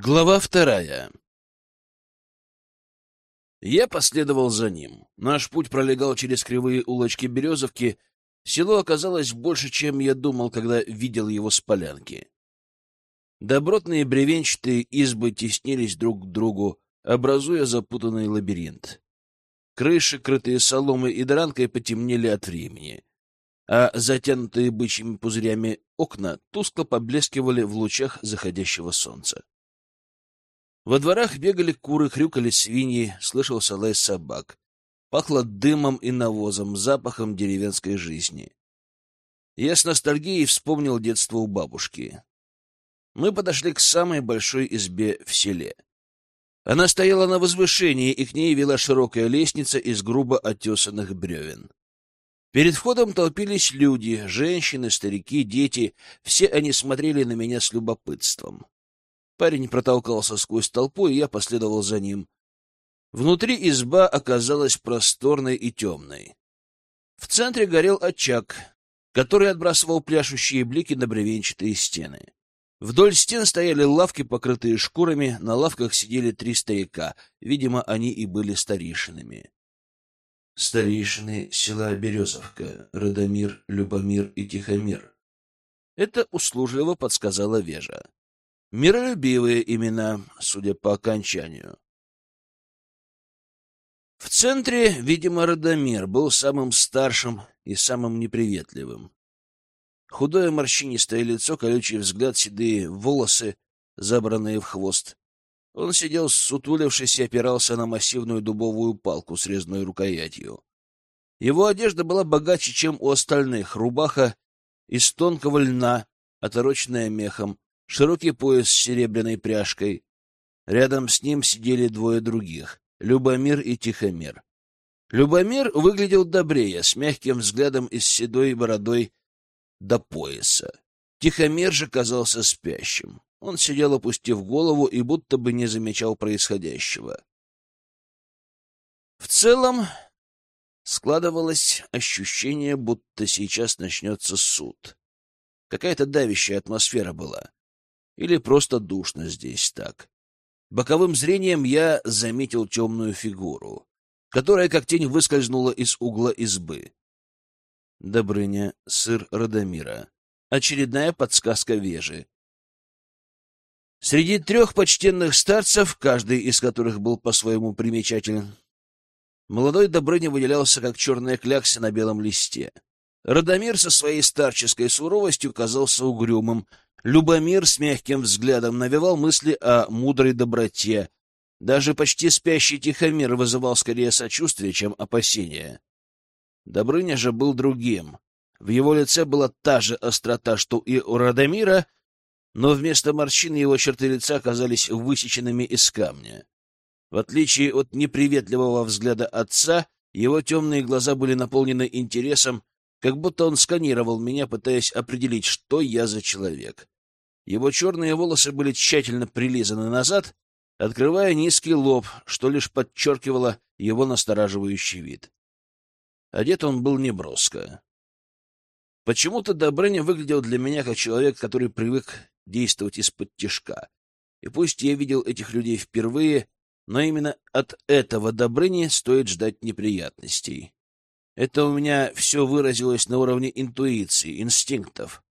Глава вторая Я последовал за ним. Наш путь пролегал через кривые улочки Березовки. Село оказалось больше, чем я думал, когда видел его с полянки. Добротные бревенчатые избы теснились друг к другу, образуя запутанный лабиринт. Крыши, крытые соломой и дранкой, потемнели от времени, а затянутые бычьими пузырями окна тускло поблескивали в лучах заходящего солнца. Во дворах бегали куры, хрюкали свиньи, слышался лай собак. Пахло дымом и навозом, запахом деревенской жизни. Я с ностальгией вспомнил детство у бабушки. Мы подошли к самой большой избе в селе. Она стояла на возвышении, и к ней вела широкая лестница из грубо отесанных бревен. Перед входом толпились люди, женщины, старики, дети. Все они смотрели на меня с любопытством. Парень протолкался сквозь толпу, и я последовал за ним. Внутри изба оказалась просторной и темной. В центре горел очаг, который отбрасывал пляшущие блики на бревенчатые стены. Вдоль стен стояли лавки, покрытые шкурами, на лавках сидели три старика, видимо, они и были старейшинами. Старейшины села Березовка, Радомир, Любомир и Тихомир. Это услужливо подсказала Вежа. Миролюбивые имена, судя по окончанию. В центре, видимо, Радомир был самым старшим и самым неприветливым. Худое морщинистое лицо, колючий взгляд, седые волосы, забранные в хвост. Он сидел, сутулившись, и опирался на массивную дубовую палку с резной рукоятью. Его одежда была богаче, чем у остальных. Рубаха из тонкого льна, отороченная мехом, широкий пояс с серебряной пряжкой. Рядом с ним сидели двое других — Любомир и Тихомир. Любомир выглядел добрее, с мягким взглядом и с седой бородой до пояса. Тихомир же казался спящим. Он сидел, опустив голову, и будто бы не замечал происходящего. В целом, складывалось ощущение, будто сейчас начнется суд. Какая-то давящая атмосфера была. Или просто душно здесь так. Боковым зрением я заметил темную фигуру, которая как тень выскользнула из угла избы. Добрыня, сыр Радомира. Очередная подсказка Вежи. Среди трех почтенных старцев, каждый из которых был по-своему примечателен, молодой Добрыня выделялся, как черная клякса на белом листе. Радомир со своей старческой суровостью казался угрюмым, Любомир с мягким взглядом навевал мысли о мудрой доброте. Даже почти спящий Тихомир вызывал скорее сочувствие, чем опасение. Добрыня же был другим. В его лице была та же острота, что и у Радомира, но вместо морщин его черты лица оказались высеченными из камня. В отличие от неприветливого взгляда отца, его темные глаза были наполнены интересом как будто он сканировал меня, пытаясь определить, что я за человек. Его черные волосы были тщательно прилизаны назад, открывая низкий лоб, что лишь подчеркивало его настораживающий вид. Одет он был неброско. Почему-то Добрыня выглядел для меня как человек, который привык действовать из-под тишка. И пусть я видел этих людей впервые, но именно от этого Добрыни стоит ждать неприятностей. Это у меня все выразилось на уровне интуиции, инстинктов.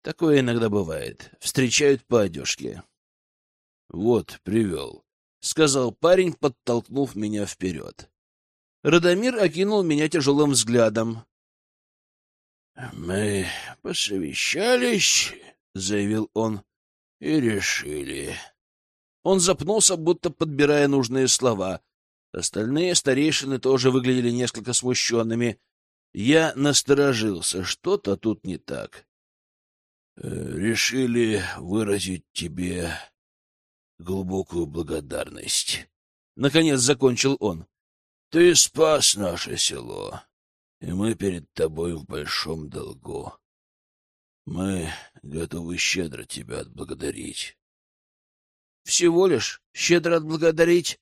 Такое иногда бывает. Встречают по одежке. — Вот, привел, — сказал парень, подтолкнув меня вперед. Радомир окинул меня тяжелым взглядом. — Мы посовещались, — заявил он, — и решили. Он запнулся, будто подбирая нужные слова, Остальные старейшины тоже выглядели несколько смущенными. Я насторожился, что-то тут не так. Э, решили выразить тебе глубокую благодарность. Наконец закончил он. Ты спас наше село, и мы перед тобой в большом долгу. Мы готовы щедро тебя отблагодарить. — Всего лишь щедро отблагодарить?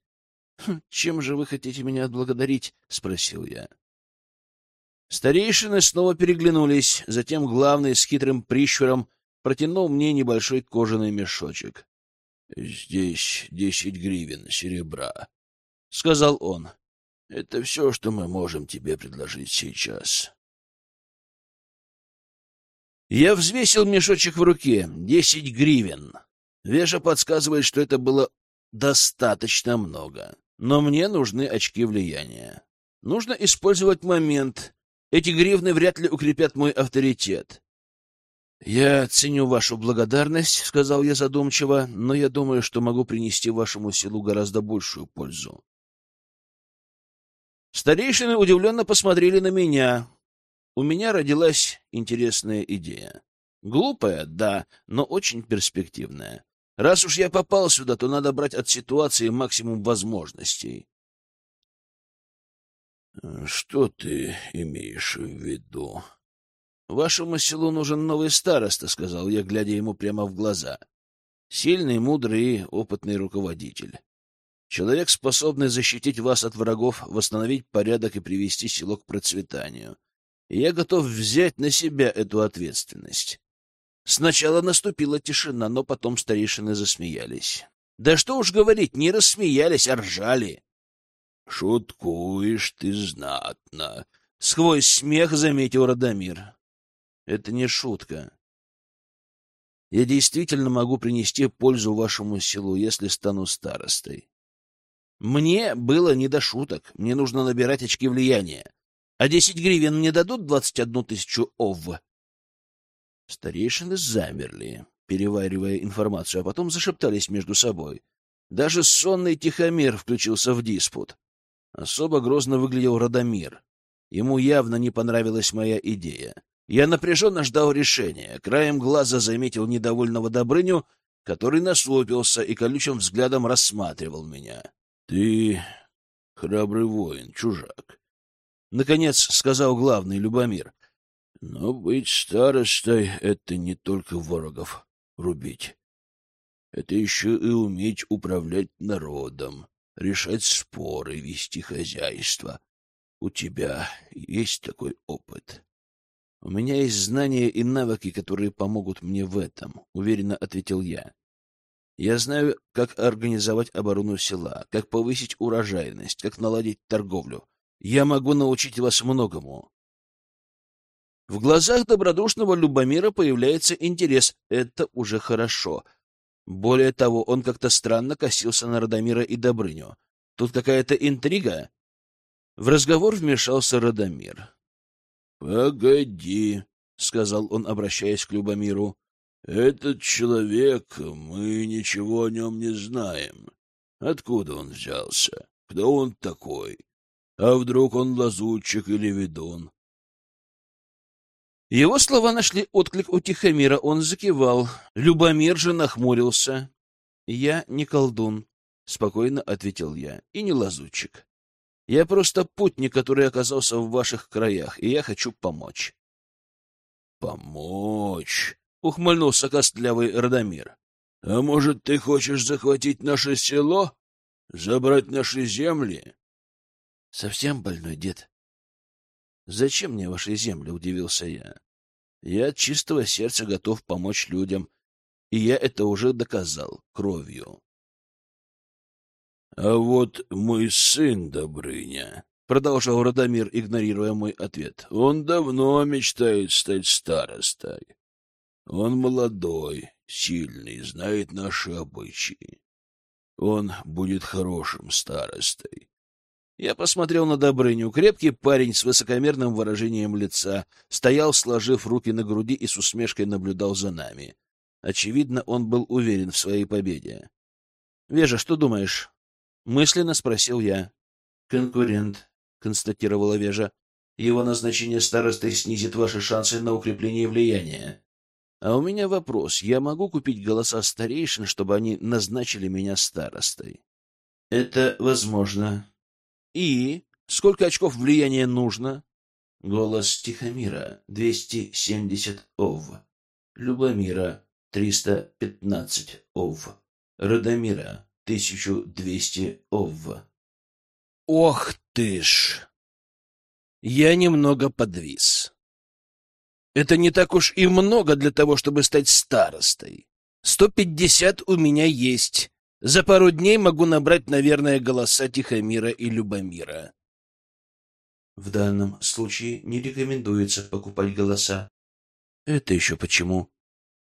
Хм, — Чем же вы хотите меня отблагодарить? — спросил я. Старейшины снова переглянулись, затем главный с хитрым прищуром протянул мне небольшой кожаный мешочек. —— Здесь десять гривен серебра, — сказал он. — Это все, что мы можем тебе предложить сейчас. Я взвесил мешочек в руке. Десять гривен. Веша подсказывает, что это было достаточно много. Но мне нужны очки влияния. Нужно использовать момент. Эти гривны вряд ли укрепят мой авторитет. «Я ценю вашу благодарность», — сказал я задумчиво, «но я думаю, что могу принести вашему селу гораздо большую пользу». Старейшины удивленно посмотрели на меня. У меня родилась интересная идея. Глупая, да, но очень перспективная. Раз уж я попал сюда, то надо брать от ситуации максимум возможностей. «Что ты имеешь в виду?» «Вашему селу нужен новый староста», — сказал я, глядя ему прямо в глаза. «Сильный, мудрый и опытный руководитель. Человек, способный защитить вас от врагов, восстановить порядок и привести село к процветанию. И я готов взять на себя эту ответственность». Сначала наступила тишина, но потом старейшины засмеялись. Да что уж говорить, не рассмеялись, а ржали. — Шуткуешь ты знатно, — сквозь смех заметил Радомир. Это не шутка. Я действительно могу принести пользу вашему селу, если стану старостой. Мне было не до шуток. Мне нужно набирать очки влияния. А десять гривен мне дадут двадцать одну тысячу ов. Старейшины замерли, переваривая информацию, а потом зашептались между собой. Даже сонный тихомир включился в диспут. Особо грозно выглядел Радомир. Ему явно не понравилась моя идея. Я напряженно ждал решения. Краем глаза заметил недовольного Добрыню, который насупился и колючим взглядом рассматривал меня. — Ты храбрый воин, чужак. Наконец сказал главный Любомир. — Но быть старостой — это не только ворогов рубить. Это еще и уметь управлять народом, решать споры, вести хозяйство. У тебя есть такой опыт? «У меня есть знания и навыки, которые помогут мне в этом», — уверенно ответил я. «Я знаю, как организовать оборону села, как повысить урожайность, как наладить торговлю. Я могу научить вас многому». В глазах добродушного Любомира появляется интерес. Это уже хорошо. Более того, он как-то странно косился на Радомира и Добрыню. Тут какая-то интрига? В разговор вмешался Радомир. «Погоди», — сказал он, обращаясь к Любомиру. «Этот человек, мы ничего о нем не знаем. Откуда он взялся? Кто он такой? А вдруг он лазутчик или ведун?» Его слова нашли отклик у Тихомира, он закивал. Любомир же нахмурился. «Я не колдун», — спокойно ответил я, — «и не лазутчик. Я просто путник, который оказался в ваших краях, и я хочу помочь. — Помочь? — ухмыльнулся костлявый Радомир. — А может, ты хочешь захватить наше село? Забрать наши земли? — Совсем больной дед. — Зачем мне ваши земли? — удивился я. — Я от чистого сердца готов помочь людям, и я это уже доказал кровью. — А вот мой сын Добрыня, — продолжал Радомир, игнорируя мой ответ, — он давно мечтает стать старостой. Он молодой, сильный, знает наши обычаи. Он будет хорошим старостой. Я посмотрел на Добрыню. Крепкий парень с высокомерным выражением лица стоял, сложив руки на груди и с усмешкой наблюдал за нами. Очевидно, он был уверен в своей победе. — Вежа, что думаешь? Мысленно спросил я. «Конкурент», — констатировала Вежа. «Его назначение старостой снизит ваши шансы на укрепление влияния». «А у меня вопрос. Я могу купить голоса старейшин, чтобы они назначили меня старостой?» «Это возможно». «И? Сколько очков влияния нужно?» «Голос Тихомира — 270 ов. Любомира — 315 ов. Радомира 1200 ов. Ох ты ж! Я немного подвис. Это не так уж и много для того, чтобы стать старостой. Сто пятьдесят у меня есть. За пару дней могу набрать, наверное, голоса Тихомира и Любомира. В данном случае не рекомендуется покупать голоса. Это еще почему?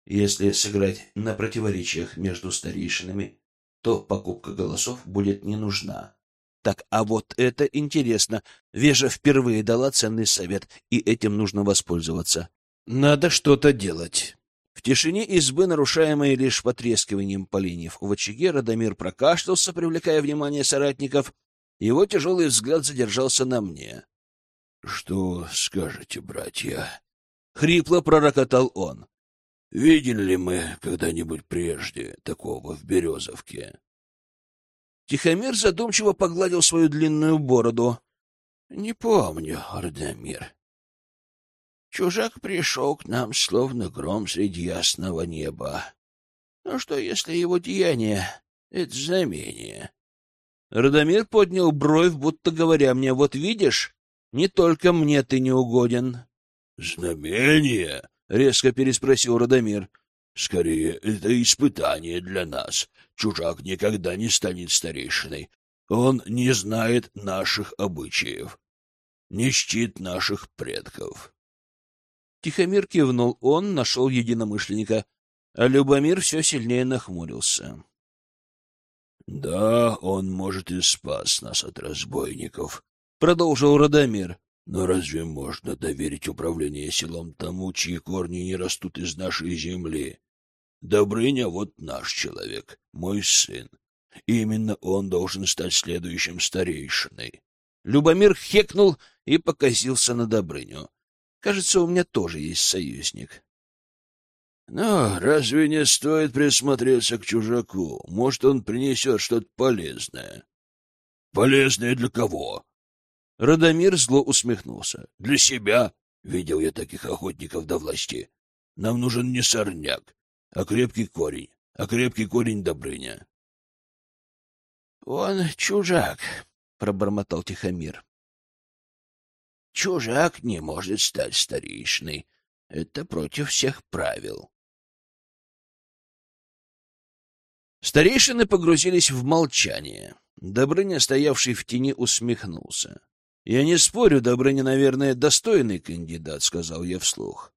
Если сыграть на противоречиях между старейшинами, то покупка голосов будет не нужна. Так, а вот это интересно. Вежа впервые дала ценный совет, и этим нужно воспользоваться. Надо что-то делать. В тишине избы, нарушаемой лишь потрескиванием поленьев в очаге, Радомир прокашлялся, привлекая внимание соратников. Его тяжелый взгляд задержался на мне. — Что скажете, братья? — хрипло пророкотал он. — Видели ли мы когда-нибудь прежде такого в Березовке? Тихомир задумчиво погладил свою длинную бороду. — Не помню, Ардамир. Чужак пришел к нам, словно гром среди ясного неба. Ну что, если его деяние — это знамение? Радомир поднял бровь, будто говоря мне, вот видишь, не только мне ты не угоден. — Знамение? — резко переспросил Радомир. — Скорее, это испытание для нас. Чужак никогда не станет старейшиной. Он не знает наших обычаев, не чтит наших предков. Тихомир кивнул, он нашел единомышленника, а Любомир все сильнее нахмурился. — Да, он, может, и спас нас от разбойников, — продолжил Радомир. — Но разве можно доверить управление селом тому, чьи корни не растут из нашей земли? Добрыня вот наш человек, мой сын. Именно он должен стать следующим старейшиной. Любомир хекнул и покосился на Добрыню. Кажется, у меня тоже есть союзник. Но разве не стоит присмотреться к чужаку? Может, он принесет что-то полезное? Полезное для кого? Радомир зло усмехнулся. Для себя. Видел я таких охотников до власти. Нам нужен не сорняк, а крепкий корень, а крепкий корень Добрыня. — Он чужак, — пробормотал Тихомир. — Чужак не может стать старейшиной. Это против всех правил. Старейшины погрузились в молчание. Добрыня, стоявший в тени, усмехнулся. — Я не спорю, Добрыня, наверное, достойный кандидат, — сказал я вслух.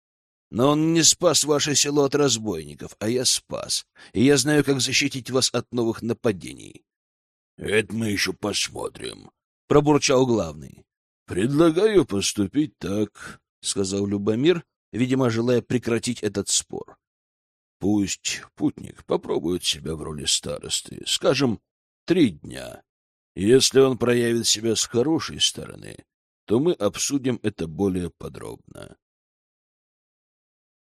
Но он не спас ваше село от разбойников, а я спас. И я знаю, как защитить вас от новых нападений. — Это мы еще посмотрим, — пробурчал главный. — Предлагаю поступить так, — сказал Любомир, видимо, желая прекратить этот спор. — Пусть путник попробует себя в роли старосты, скажем, три дня. Если он проявит себя с хорошей стороны, то мы обсудим это более подробно.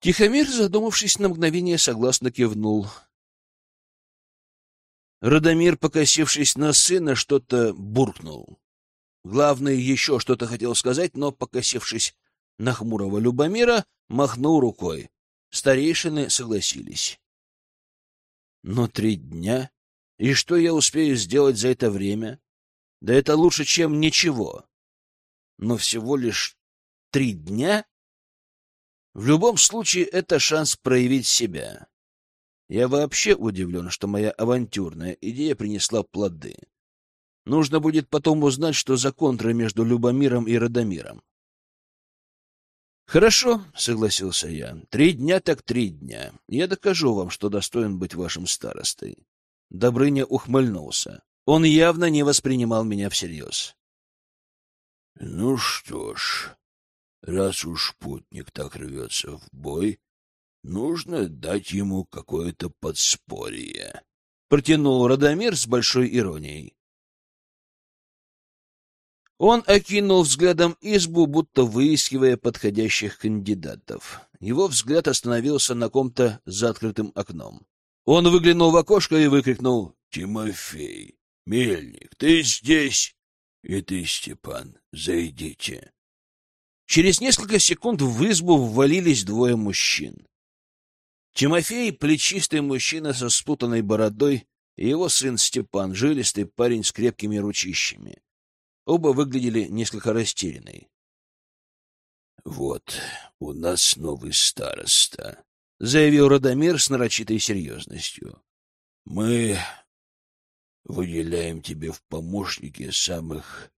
Тихомир, задумавшись на мгновение, согласно кивнул. Радомир, покосившись на сына, что-то буркнул. Главный еще что-то хотел сказать, но, покосившись на хмурого Любомира, махнул рукой. Старейшины согласились. Но три дня? И что я успею сделать за это время? Да это лучше, чем ничего. Но всего лишь три дня? В любом случае, это шанс проявить себя. Я вообще удивлен, что моя авантюрная идея принесла плоды. Нужно будет потом узнать, что за контра между Любомиром и Радомиром. «Хорошо», — согласился я. «Три дня так три дня. Я докажу вам, что достоин быть вашим старостой». Добрыня ухмыльнулся. Он явно не воспринимал меня всерьез. «Ну что ж, Раз уж путник так рвется в бой, нужно дать ему какое-то подспорье. Протянул Радомир с большой иронией. Он окинул взглядом избу, будто выискивая подходящих кандидатов. Его взгляд остановился на ком-то за открытым окном. Он выглянул в окошко и выкрикнул «Тимофей, мельник, ты здесь?» «И ты, Степан, зайдите». Через несколько секунд в избу ввалились двое мужчин. Тимофей — плечистый мужчина со спутанной бородой, и его сын Степан — жилистый парень с крепкими ручищами. Оба выглядели несколько растерянные. — Вот, у нас новый староста, — заявил Радомир с нарочитой серьезностью. — Мы выделяем тебе в помощники самых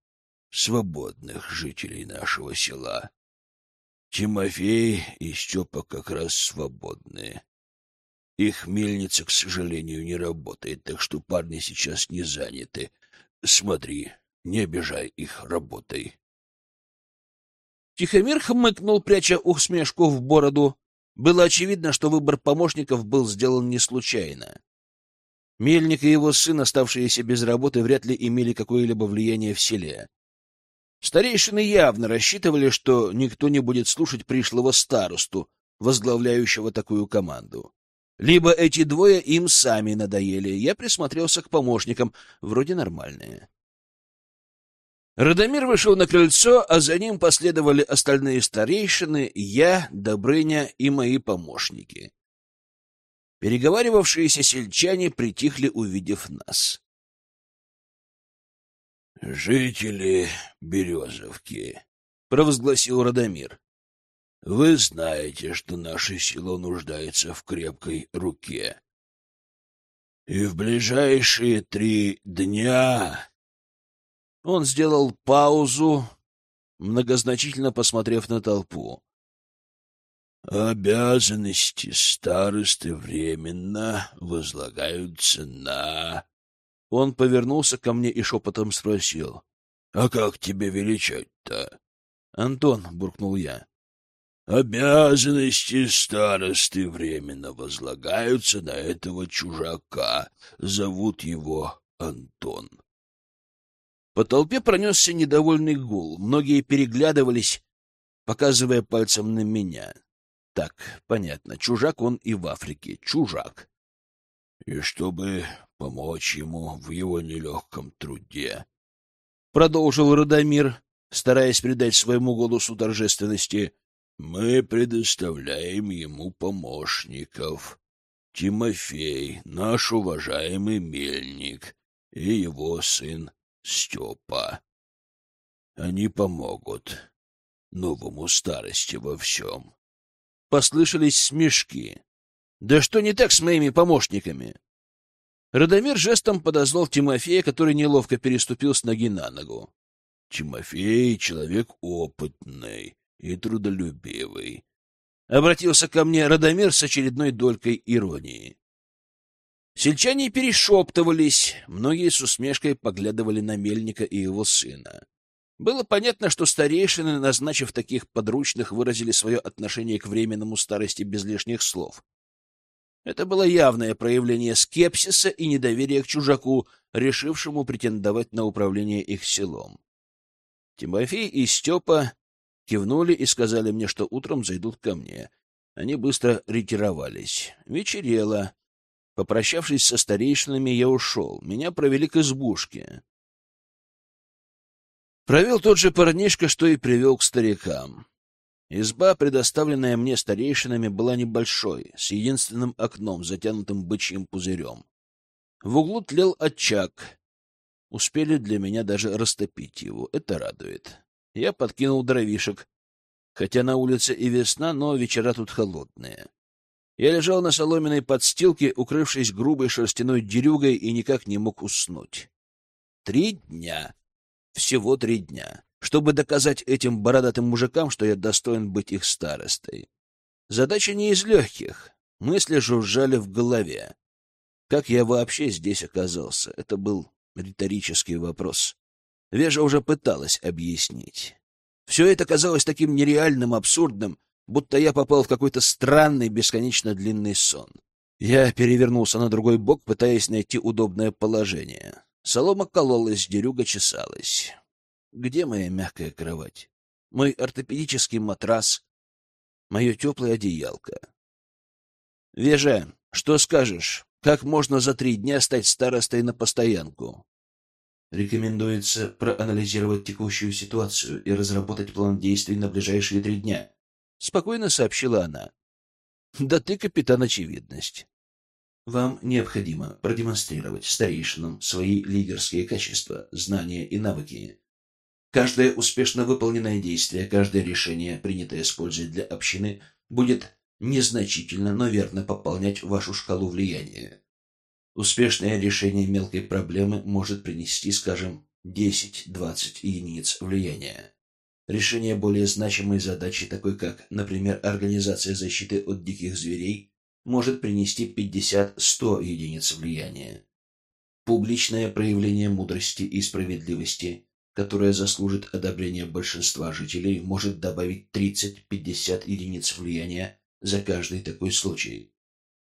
свободных жителей нашего села. Тимофей и Степа как раз свободные. Их мельница, к сожалению, не работает, так что парни сейчас не заняты. Смотри, не обижай их работой. Тихомир хмыкнул, пряча усмешку в бороду. Было очевидно, что выбор помощников был сделан не случайно. Мельник и его сын, оставшиеся без работы, вряд ли имели какое-либо влияние в селе. Старейшины явно рассчитывали, что никто не будет слушать пришлого старосту, возглавляющего такую команду. Либо эти двое им сами надоели. Я присмотрелся к помощникам, вроде нормальные. Радомир вышел на крыльцо, а за ним последовали остальные старейшины, я, Добрыня и мои помощники. Переговаривавшиеся сельчане притихли, увидев нас. «Жители Березовки», — провозгласил Радомир, — «вы знаете, что наше село нуждается в крепкой руке. И в ближайшие три дня он сделал паузу, многозначительно посмотрев на толпу. Обязанности старосты временно возлагаются на... Он повернулся ко мне и шепотом спросил. — А как тебе величать-то? — Антон, — буркнул я. — Обязанности старосты временно возлагаются на этого чужака. Зовут его Антон. По толпе пронесся недовольный гул. Многие переглядывались, показывая пальцем на меня. Так, понятно, чужак он и в Африке. Чужак. И чтобы помочь ему в его нелегком труде, продолжил Радомир, стараясь придать своему голосу торжественности, мы предоставляем ему помощников. Тимофей, наш уважаемый мельник, и его сын Степа. Они помогут новому старости во всем. Послышались смешки. Да что не так с моими помощниками? Радомир жестом подозвал Тимофея, который неловко переступил с ноги на ногу. Тимофей — человек опытный и трудолюбивый. Обратился ко мне Радомир с очередной долькой иронии. Сельчане перешептывались, многие с усмешкой поглядывали на Мельника и его сына. Было понятно, что старейшины, назначив таких подручных, выразили свое отношение к временному старости без лишних слов. Это было явное проявление скепсиса и недоверия к чужаку, решившему претендовать на управление их селом. Тимофей и Степа кивнули и сказали мне, что утром зайдут ко мне. Они быстро ретировались. Вечерело. Попрощавшись со старейшинами, я ушел. Меня провели к избушке. Провел тот же парнишка, что и привел к старикам. Изба, предоставленная мне старейшинами, была небольшой, с единственным окном, затянутым бычьим пузырем. В углу тлел очаг. Успели для меня даже растопить его. Это радует. Я подкинул дровишек. Хотя на улице и весна, но вечера тут холодные. Я лежал на соломенной подстилке, укрывшись грубой шерстяной дерюгой, и никак не мог уснуть. Три дня. Всего три дня. Чтобы доказать этим бородатым мужикам, что я достоин быть их старостой. Задача не из легких. Мысли жужжали в голове. Как я вообще здесь оказался? Это был риторический вопрос. Вежа уже пыталась объяснить. Все это казалось таким нереальным, абсурдным, будто я попал в какой-то странный, бесконечно длинный сон. Я перевернулся на другой бок, пытаясь найти удобное положение. Солома кололась, дерюга чесалась. Где моя мягкая кровать? Мой ортопедический матрас? Мое теплое одеялко? Вежа, что скажешь? Как можно за три дня стать старостой на постоянку? Рекомендуется проанализировать текущую ситуацию и разработать план действий на ближайшие три дня спокойно сообщила она. Да ты капитан очевидность. Вам необходимо продемонстрировать старейшинам свои лидерские качества, знания и навыки. Каждое успешно выполненное действие, каждое решение, принятое с пользой для общины, будет незначительно, но верно пополнять вашу шкалу влияния. Успешное решение мелкой проблемы может принести, скажем, 10-20 единиц влияния. Решение более значимой задачи, такой как, например, организация защиты от диких зверей, может принести 50-100 единиц влияния. Публичное проявление мудрости и справедливости, которое заслужит одобрения большинства жителей, может добавить 30-50 единиц влияния за каждый такой случай.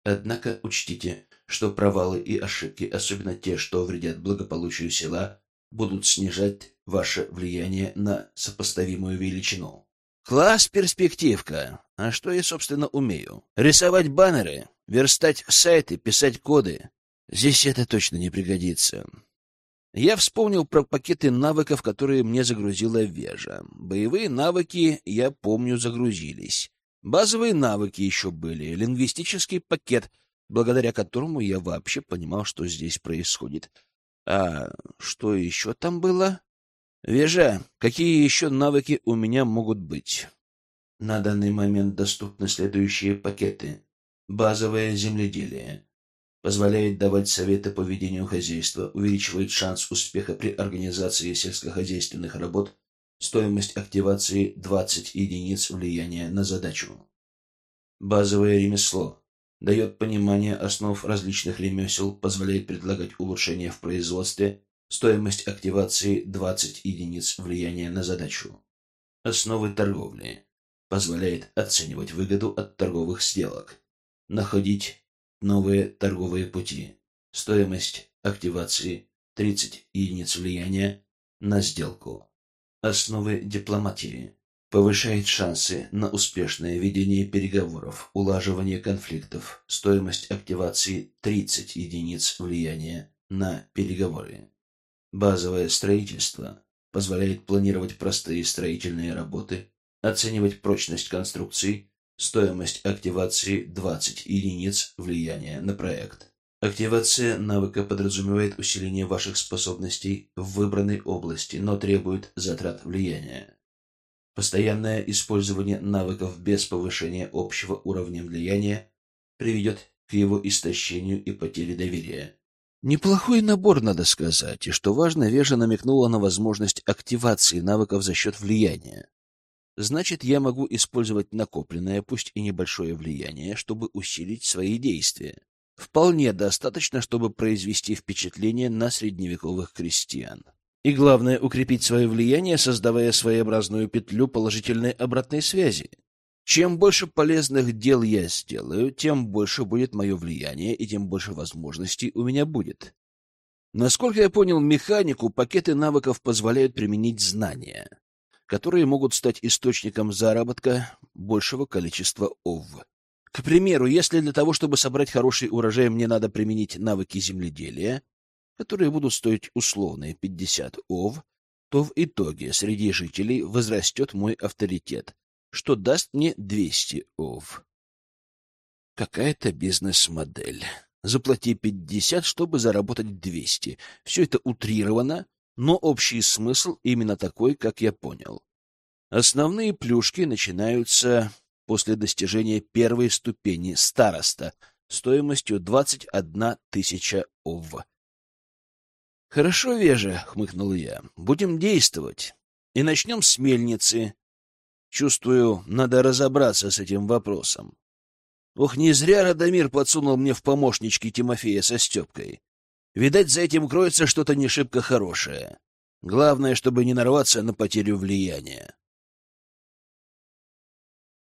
Однако учтите, что провалы и ошибки, особенно те, что вредят благополучию села, будут снижать ваше влияние на сопоставимую величину. Класс перспективка. А что я, собственно, умею? Рисовать баннеры, верстать сайты, писать коды. Здесь это точно не пригодится. Я вспомнил про пакеты навыков, которые мне загрузила Вежа. Боевые навыки, я помню, загрузились. Базовые навыки еще были, лингвистический пакет, благодаря которому я вообще понимал, что здесь происходит. А что еще там было? Вежа, какие еще навыки у меня могут быть? На данный момент доступны следующие пакеты. Базовое земледелие. Позволяет давать советы по ведению хозяйства, увеличивает шанс успеха при организации сельскохозяйственных работ Стоимость активации 20 единиц влияния на задачу. Базовое ремесло. Дает понимание основ различных ремесел, позволяет предлагать улучшения в производстве. Стоимость активации 20 единиц влияния на задачу. Основы торговли. Позволяет оценивать выгоду от торговых сделок. Находить новые торговые пути. Стоимость активации 30 единиц влияния на сделку. Основы дипломатии. Повышает шансы на успешное ведение переговоров, улаживание конфликтов, стоимость активации 30 единиц влияния на переговоры. Базовое строительство позволяет планировать простые строительные работы, оценивать прочность конструкций, стоимость активации 20 единиц влияния на проект. Активация навыка подразумевает усиление ваших способностей в выбранной области, но требует затрат влияния. Постоянное использование навыков без повышения общего уровня влияния приведет к его истощению и потере доверия. Неплохой набор, надо сказать, и что важно, Вежа намекнула на возможность активации навыков за счет влияния. Значит, я могу использовать накопленное, пусть и небольшое влияние, чтобы усилить свои действия вполне достаточно, чтобы произвести впечатление на средневековых крестьян. И главное, укрепить свое влияние, создавая своеобразную петлю положительной обратной связи. Чем больше полезных дел я сделаю, тем больше будет мое влияние, и тем больше возможностей у меня будет. Насколько я понял механику, пакеты навыков позволяют применить знания, которые могут стать источником заработка большего количества ОВ. К примеру, если для того, чтобы собрать хороший урожай, мне надо применить навыки земледелия, которые будут стоить условные 50 ов, то в итоге среди жителей возрастет мой авторитет, что даст мне 200 ов. Какая-то бизнес-модель. Заплати 50, чтобы заработать 200. Все это утрировано, но общий смысл именно такой, как я понял. Основные плюшки начинаются после достижения первой ступени староста стоимостью 21 тысяча ов. «Хорошо, Вежа», — хмыкнул я, — «будем действовать. И начнем с мельницы. Чувствую, надо разобраться с этим вопросом. Ох, не зря Радомир подсунул мне в помощнички Тимофея со Степкой. Видать, за этим кроется что-то не шибко хорошее. Главное, чтобы не нарваться на потерю влияния.